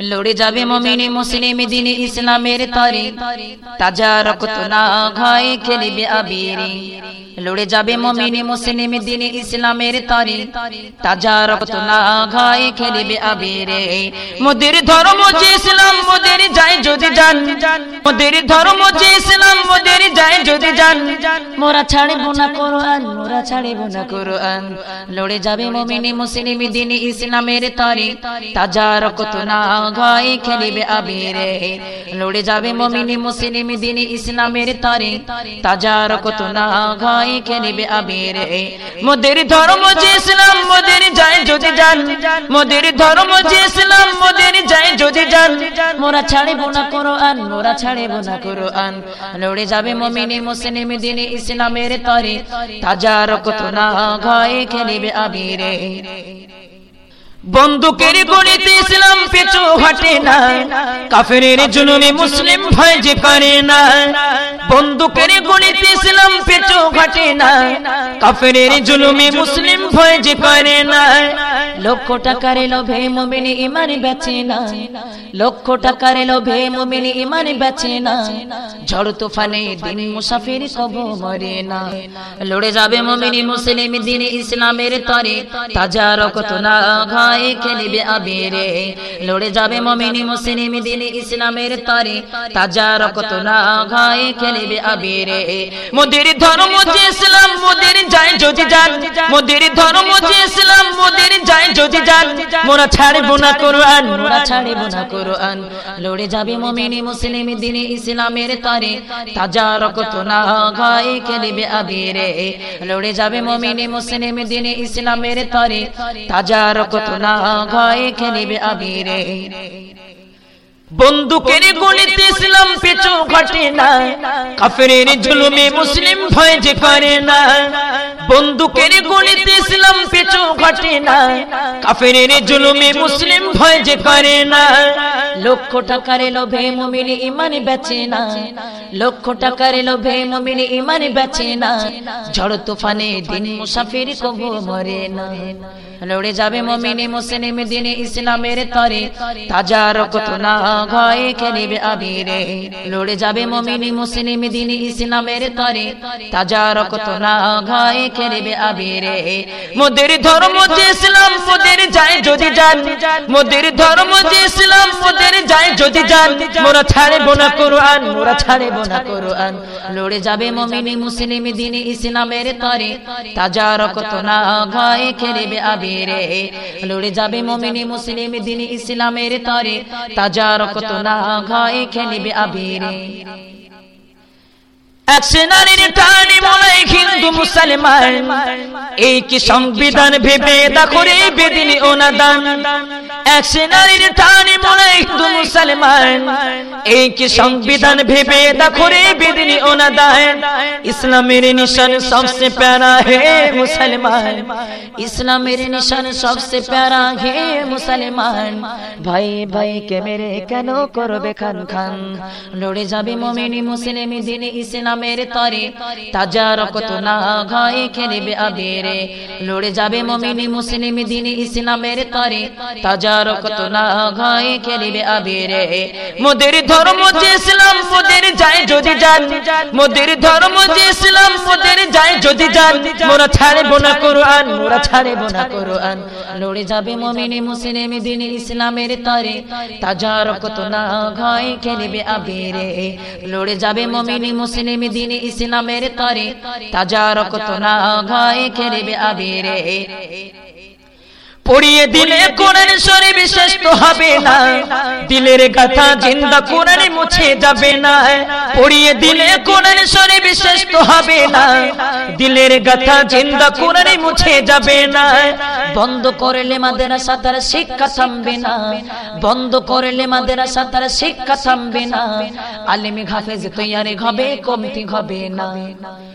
লড়ে যাবে মমিনি মুসলিম দিনে ইসলামের তরে তাজা রক্ত না ঘয় খেলিবে আবিরে। লড়ে যাবে মমিনি মুসলিম দিনে ইসলামের তরে তাজা রক্ত না ঘায়ে খেলিবে আবিরে। মোদের ধর্ম যে ইসলাম, মোদের যায় যদি জান মোদের ধর্ম যে ইসলাম, মোদের যায় যদি জান মোরা ছাড়ব না কোরআন, মোরা ছাড়ব না কোরআন। লড়ে যাবে মমিনি মুসলিম দিনে ইসলামের তরে তাজা রক্ত না ঘায়ে খেলিবে আবিরে। লড়ে যাবে মমিনি মুসলিম দিনে ইসলামের তরে তাজা রক্ত না ঘায়ে খেলিবে আবিরে মোদের ধর্ম যে ইসলাম, মোদের যদি মোদের ধর্ম যে ইসলাম, মোদের যদি মোরা ছাড়ব না কোরআন, মোরা ছাড়ব না কোরআন। লড়ে যাবে মুসলিম দিনে ইসলামের তরে। তাজা না ঘায়ে খেলিবে আবিরে বন্দুকের গণিতে ইসলাম হাটে না। কাফেরের জুলুমে মুসলিম ভয় যে পারে না। বন্দুকের গুলিতে ইসলাম পেটো ঘটে না। কাফেরের জুলুমে মুসলিম ভয় যে পারে না। লক্ষ টাকার লোভে মুমিনি ইমান বেচে না। লক্ষ টাকার লোভে মুমিনি ইমান বেচে না। ঝড় তুফানে দিন মুসাফির কব মরে না। লড়ে যাবে মুমিনি মুসলিম দিন ইসলামের তরে। তাজা রক্ত না ঘায়ে খেলিবে আবিরে। লড়ে যাবে মুমিনি মুসলিম দিন ইসলামের তরে। তাজা রক্ত না ঘায়ে খেলিবে আবিরে। মোদের ধর্ম যে ইসলাম, মোদের যায় যদি জান মোদের ধর্ম যে ইসলাম, মোদের যায় যদি জান মোরা ছাড়বো না কোরআন। মোরা ছাড়বো না কোরআন। লড়ে যাবে মুমিনি মুসলিম দিনে ইসলামের তরে। তাজা রক্ত না ঘায়ে খেলিবে আবিরে। লড়ে যাবে মুমিনি মুসলিম দিনে ইসলামের তরে। তাজা রক্ত না ঘায়ে খেলিবে আবিরে। বন্দুকের গুলিতে ইসলাম পেছু ঘটে না। কাফেরের জুলুমে মুসলিম ভয় যে করে না। বন্দুকের গুলিতে ইসলাম পেছু ঘটে না। কাফেরের জুলুমে মুসলিম ভয় যে করে না। লক্ষ টাকার লোভে মুমিনি ইমান বেচে না। লক্ষ টাকার লোভে মুমিনি ইমান বেচে না। ঝড় তুফানে দিন মুসাফির কবু মরে না। লড়ে যাবে মমিনি মুসলিম দিনে ইসলামের তরে। তাজা রক্ত না ঘয়ে খেলিবে আবিরে। লড়ে যাবে মমিনি মুসলিম দিনে ইসলামের তরে। তাজা রক্ত না ঘয়ে খেলিবে আবিরে। মোদের ধর্ম যে ইসলাম মোদের যায় যদি জান মোদের ধর্ম যে ইসলাম মোদের যায় যদি জান মোরা ছাড়ে বোনা কোরআন মোরা ছাড়ে বোনা কোরআন। লড়ে যাবে মমিনি মুসলিম দিনে ইসলামের তরে। তাজা রক্ত না ঘয়ে খেলিবে আবিরে। লড়ে যাবে মমিনি মুসলিম দিনে ইসলামের তরে। তাজা রক্ত না ঘয়ে খেলিবে আবিরে। এক সেনারির টানি মনে হিন্দু মুসলমান এই কি সংবিধান ভেবে দা করে বেদিনী ওনাদান এক সেনারির টানি মনে হিন্দু মুসলমান। এই কি সংবিধান ভেবে দেখো রে বেদিনী ওনাদান ইসলামের নিশান সবসে প্যারা হে মুসলমান। ইসলামের নিশান সবসে প্যারা হে মুসলমান। ভাই ভাই, কে মেরে কেন করবে খান খান? লড়ে যাবে মমিনী মুসলিম দিনে ইসলাম নামের তরে। তাজা রক্ত না ঘয়ে খেলিবে আবিরে? লড়ে যাবে মমিনি মুসলিম দিনে ইসলামের তরে। তাজা রক্ত না ঘয়ে খেলিবে আবিরে। মোদের ধর্ম যে ইসলাম মোদের যায় যদি জান মোদের ধর্ম যে ইসলাম মোদের যায় যদি জান মোরা ছাড়বো না কোরআন মোরা ছাড়বো না কোরআন। লড়ে যাবে মমিনি মুসলিম দিনে ইসলামের তরে। তাজা রক্ত না ঘয়ে খেলিবে আবিরে। লড়ে যাবে মমিনি মুসলিম দিনে ইসলামের তরে। তাজা রক্ত না ঘয়ে খেলিবে আবিরে। পড়িয়ে দিলে কোরআন শরীফ বিশেষ তো হবে না। দিলের কথা জিন্দা কোরআন মুছে যাবে না। পড়িয়ে দিলে কোরআন শরীফ বিশেষ তো হবে না। দিলের কথা জিন্দা কোরআন মুছে যাবে না। বন্ধ করলে মাদ্রাসা তার শিক্ষা থামবে না। বন্ধ করলে মাদ্রাসা তার শিক্ষা থামবে না। আলেমি হাফেজ তৈয়ারি হবে কমতি হবে না।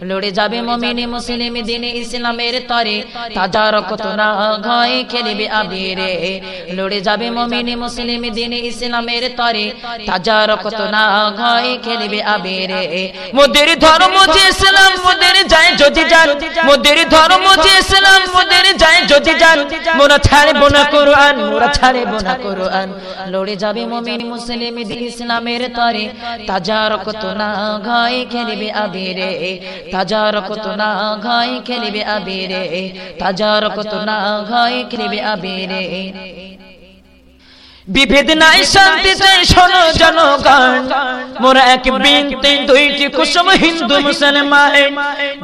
লড়ে যাবে মমিনী মুসলিম দিনে ইসলামের তরে। তাজা রকত না ঘয়ে খেলিবে আবিরে। লড়ে যাবে মমিনী মুসলিম দিন ইসলামের তরে। তাজা রক্ত না ঘয় খেলিবে আবিরে। মোদের ধর্ম যে ইসলাম, মোদের যায় যদি যান। মোদের ধর্ম যে ইসলাম, মোদের যায় যদি যান। মোরা কোরআন মোরা কোরআন। লড়ে যাবে মুসলিম ইসলামের তরে। তাজা না খেলিবে আবিরে। তাজা না খেলিবে আবিরে। তাজা না খেলিবে আবিরে বিভেদ নাই, শান্তি চাই, শোনো জনগণ। মোরা এক বিনতে, দুইটি কুসুম, হিন্দু, মুসলমান।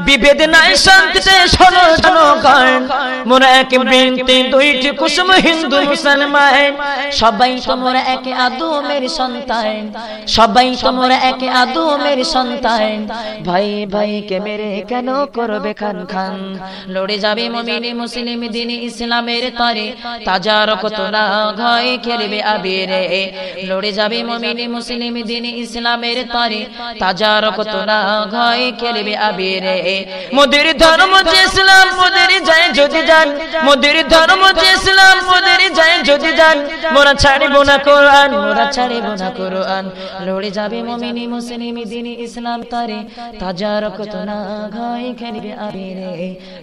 বিভেদ নাই, শান্তি চাই, শোনো জনগণ। মোরা এক বিনতে, দুইটি কুসুম, হিন্দু, মুসলমান। সবাই তোমরা এক আদমের সন্তান। সবাই তোমরা এক আদমের সন্তান। ভাই ভাই কে মেরে কেন করবে খান খান? লড়ে যাবে মমিনী, মুসলিম দিন ইসলামের তরে। তাজা রক্ত না ঘয় খেলে খেলিবে আবিরে। লড়ে যাবে মমিনী মুসলিম দিন ইসলামের তরে। তাজা রক্ত না ঘয় খেলিবে আবিরে। মোদের ধর্ম যে ইসলাম, মোদের যায় যদি যান। ধর্ম যে ইসলাম, মোদের যায় যদি যান। মোরা ছাড়িব না কোরআন, মোরা ছাড়িব না কোরআন। লড়ে যাবে মমিনী মুসলিম ইসলাম খেলিবে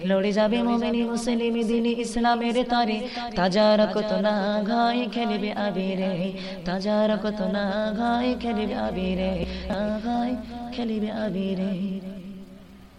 লড়ে যাবে মমিনী মুসলিম ইসলামের খেলিবে আবিরে তাজা রক্ত না ঘায় খেলিবে আবিরে ঘায় খেলিবে আবিরে।